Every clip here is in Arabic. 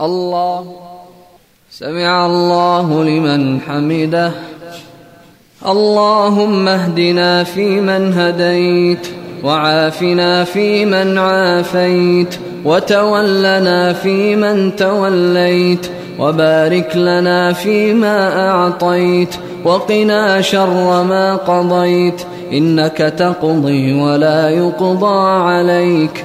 الله. سمع الله لمن حمده. اللهم اهدنا فيمن هديت وعافنا فيمن عافيت وتولنا فيمن توليت وبارك لنا فيما أعطيت وقنا شر ما قضيت إنك تقضي ولا يقضى عليك.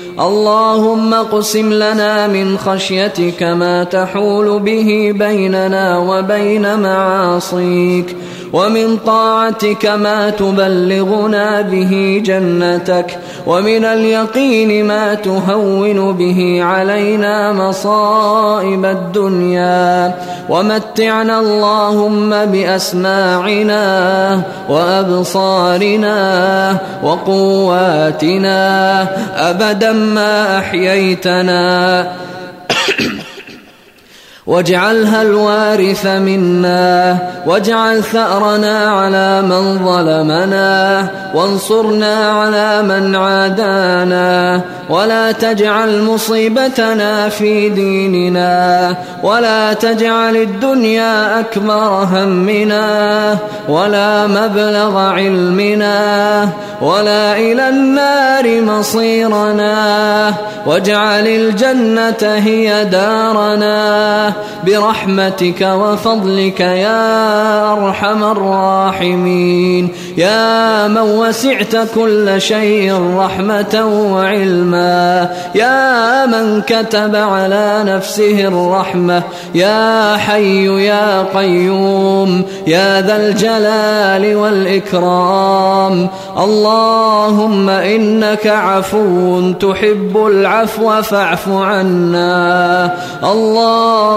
اللهم اقسم لنا من خشيتك ما تحول به بيننا وبين معاصيك ومن طاعتك ما تبلغنا به جنتك ومن اليقين ما تهون به علينا مصائب الدنيا ومتعنا اللهم بأسماعنا وأبصارنا وقواتنا أبدا ما أحييتنا. واجعلها الوارث منا واجعل ثأرنا على من ظلمنا وانصرنا على من عادانا ولا تجعل مصيبتنا في ديننا ولا تجعل الدنيا أكبر همنا ولا مبلغ علمنا ولا إلى النار مصيرنا واجعل الجنة هي دارنا برحمتك وفضلك يا أرحم الراحمين. يا من وسعت كل شيء رحمة وعلما. يا من كتب على نفسه الرحمة. يا حي يا قيوم. يا ذا الجلال والإكرام. اللهم إنك عفو تحب العفو فاعف عنا.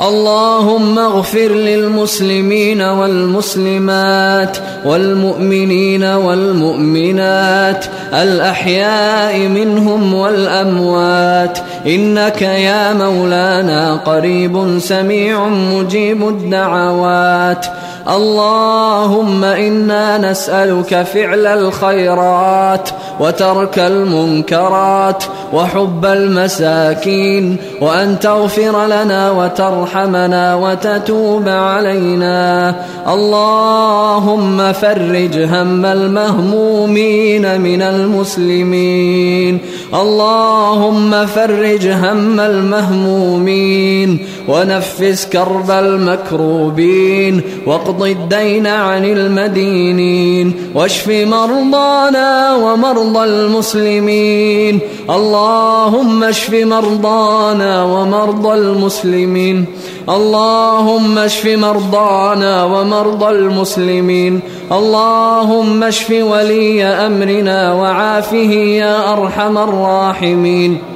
اللهم اغفر للمسلمين والمسلمات والمؤمنين والمؤمنات الأحياء منهم والأموات إنك يا مولانا قريب سميع مجيب الدعوات اللهم إنا نسألك فعل الخيرات وترك المنكرات وحب المساكين وأن تغفر لنا وترحمنا وتتوب علينا. اللهم فرج هم المهمومين من المسلمين. اللهم فرج هم المهمومين ونفس كرب المكروبين واقض الدين عن المدينين واشف مرضانا ومرضى المسلمين اللهم اشف مرضانا ومرضى المسلمين اللهم اشف مرضانا ومرضى المسلمين. اللهم اشف ولي أمرنا وعافه يا أرحم الراحمين.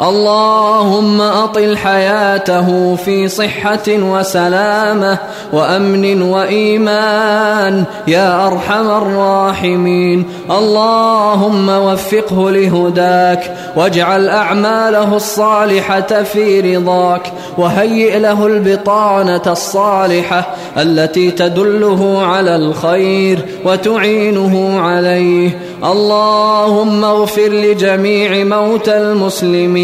اللهم أطل حياته في صحة وسلامة وأمن وإيمان يا أرحم الراحمين. اللهم وفقه لهداك واجعل أعماله الصالحة في رضاك وهيئ له البطانة الصالحة التي تدله على الخير وتعينه عليه. اللهم اغفر لجميع موتى المسلمين.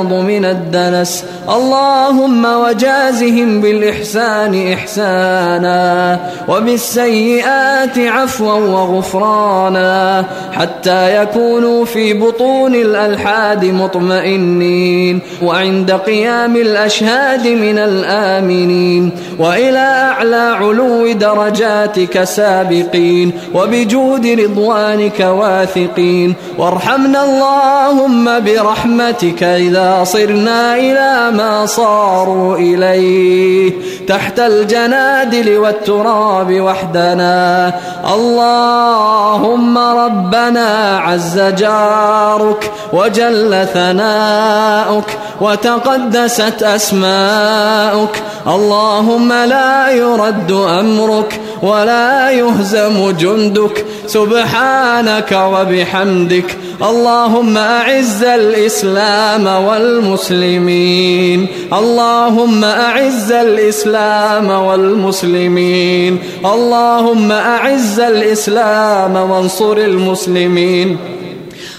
أبيض من الدنس. اللهم وجازهم بالإحسان إحسانا وبالسيئات عفوا وغفرانا. حتى يكونوا في بطون الألحاد مطمئنين. وعند قيام الأشهاد من الآمنين. وإلى أعلى علو درجاتك سابقين. وبجود رضوانك واثقين. وارحمنا اللهم برحمتك إذا صرنا إلى ما صاروا إليه تحت الجنادل والتراب وحدنا. اللهم ربنا عز جارك وجل ثناؤك وتقدست أسماؤك. اللهم لا يرد أمرك ولا يهزم جندك. سبحانك وبحمدك. اللهم أعز الإسلام والمسلمين. اللهم أعز الإسلام والمسلمين. اللهم أعز الإسلام وانصر المسلمين.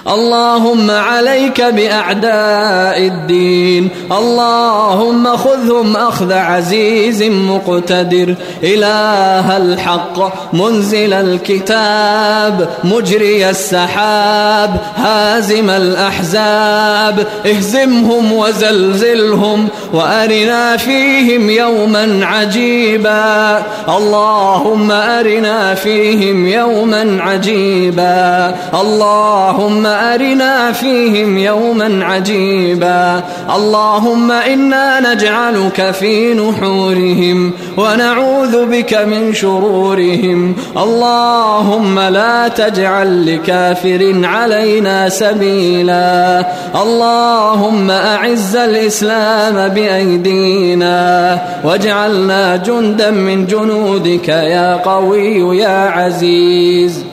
اللهم عليك بأعداء الدين. اللهم خذهم أخذ عزيز مقتدر. إله الحق منزل الكتاب مجري السحاب هازم الأحزاب. اهزمهم وزلزلهم وأرنا فيهم يوما عجيبا. اللهم أرنا فيهم يوما عجيبا. اللهم أرنا فيهم يوما عجيبا. اللهم إنا نجعلك في نحورهم ونعوذ بك من شرورهم. اللهم لا تجعل لكافر علينا سبيلا. اللهم أعز الإسلام بأيدينا واجعلنا جندا من جنودك يا قوي يا عزيز.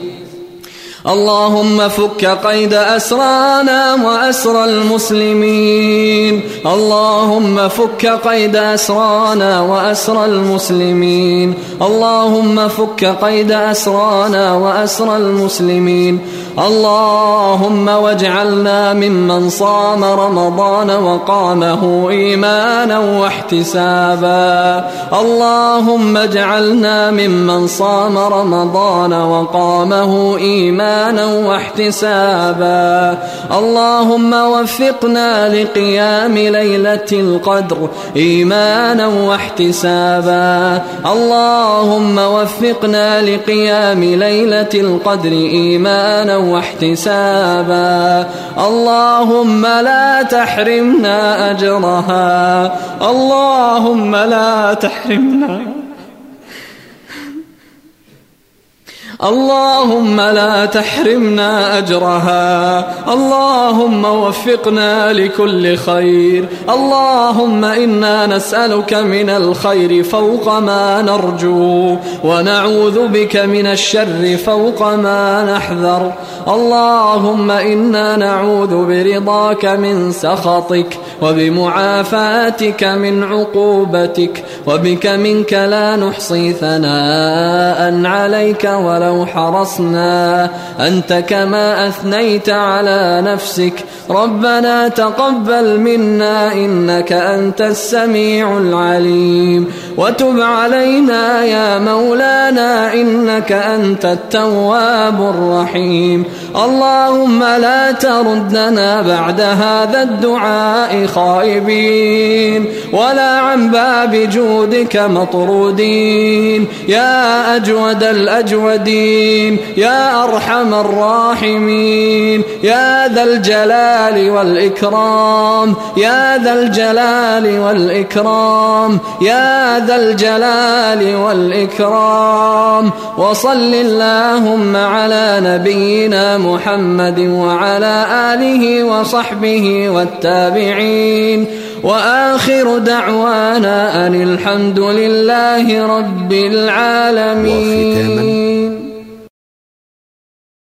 اللهم فك قيد أسرانا وأسر المسلمين. اللهم فك قيد أسرانا وأسر المسلمين. اللهم فك قيد أسرانا وأسر المسلمين. اللهم واجعلنا ممن صام رمضان وقامه إيمانا واحتسابا. اللهم اجعلنا ممن صام رمضان وقامه إيمانا واحتسابا. اللهم وفقنا لقيام ليلة القدر إيمانا واحتسابا. اللهم وفقنا لقيام ليلة القدر إيمانا واحتسابا. اللهم لا تحرمنا أجرها. اللهم لا تحرمنا اللهم لا تحرمنا أجرها. اللهم وفقنا لكل خير. اللهم إنا نسألك من الخير فوق ما نرجو ونعوذ بك من الشر فوق ما نحذر. اللهم إنا نعوذ برضاك من سخطك وبمعافاتك من عقوبتك وبك منك لا نحصي ثناء عليك ولو حرصنا أنت كما أثنيت على نفسك. ربنا تقبل منا إنك أنت السميع العليم. وتب علينا يا مولانا إنك أنت التواب الرحيم. اللهم لا تردنا بعد هذا الدعاء خائبين. ولا عن باب جودك مطرودين. يا أجود الأجودين. يا أرحم الراحمين. يا ذا الجلال والإكرام. يا ذا الجلال والإكرام. يا ذا الجلال والإكرام. وصل اللهم على نبينا محمد وعلى آله وصحبه والتابعين. وآخر دعوانا أن الحمد لله رب العالمين.